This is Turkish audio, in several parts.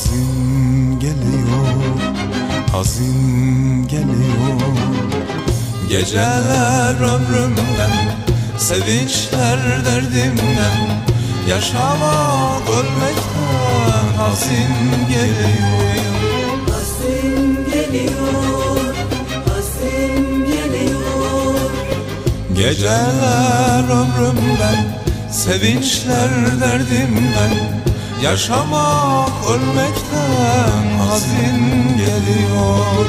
Hazin geliyor, hazin geliyor. Geceler ömrümden, sevinçler derdimden. Yaşamak ölmekten hazin geliyor. Hazin geliyor, hazin geliyor. Geceler ömrümden, sevinçler derdimden. Yaşamak ölmekten hazin geliyor.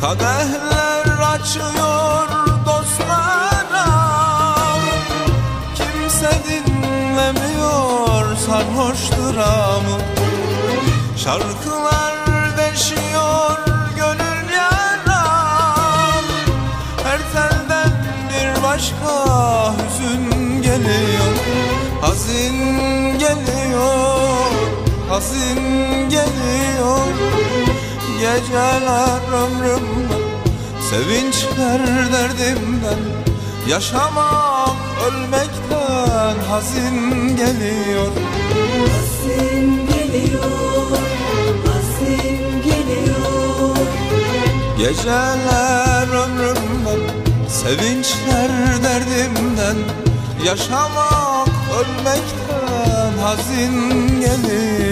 Kadehler açıyor dostlara. Kimse dinlemiyor sarhoş dramı Şarkılar hazin geliyor Geceler ömrümden, sevinçler derdimden Yaşamak ölmekten hazin geliyor. Hazin geliyor, hazin geliyor. Geceler ömrümden, sevinçler derdimden Yaşamak ölmekten hazin geliyor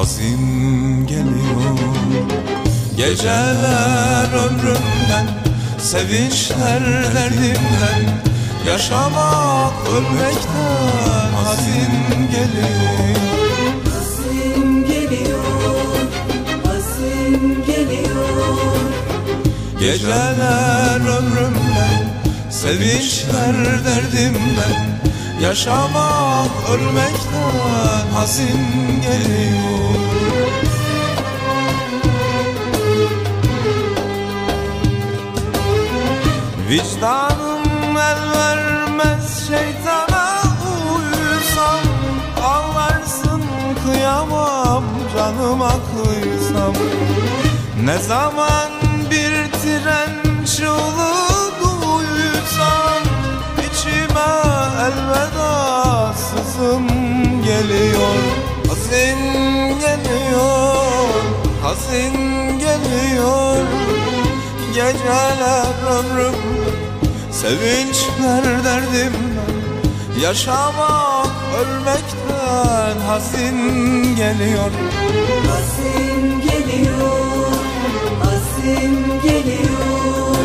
hazin geliyor. Geceler ömrümden, sevinçler derdimden Yaşamak ölmekten hazin geliyor. Hazin geliyor, hazin geliyor. Geceler ömrümden, sevinçler derdimden Yaşamak ölmekten hazin geliyor. Vicdanım el vermez şeytana uysam Ağlarsın kıyamam canıma kıysam. Ne zaman hazin geliyor Geceler ömrüm. Sevinçler derdimden Yaşamak ölmekten hazin geliyor. Hazin geliyor, hazin geliyor.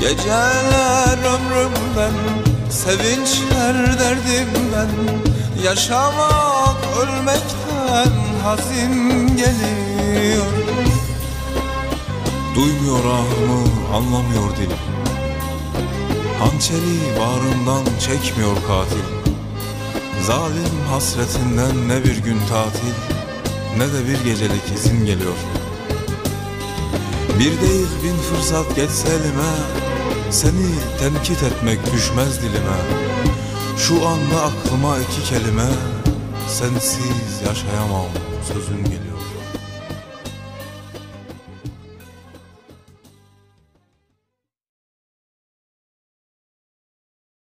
Geceler ömrümden Sevinçler derdimden Yaşamak ölmekten hazin geliyor. Duymuyor ahımı anlamıyor dilim Hançeri bağrından çekmiyor katil. Zalim hasretinden ne bir gün tatil Ne de bir gecelik izin geliyor. Bir değil bin fırsat geçse elime Seni tenkit etmek düşmez dilime. Şu anda aklıma iki kelime Sensiz yaşayamam sözün geliyor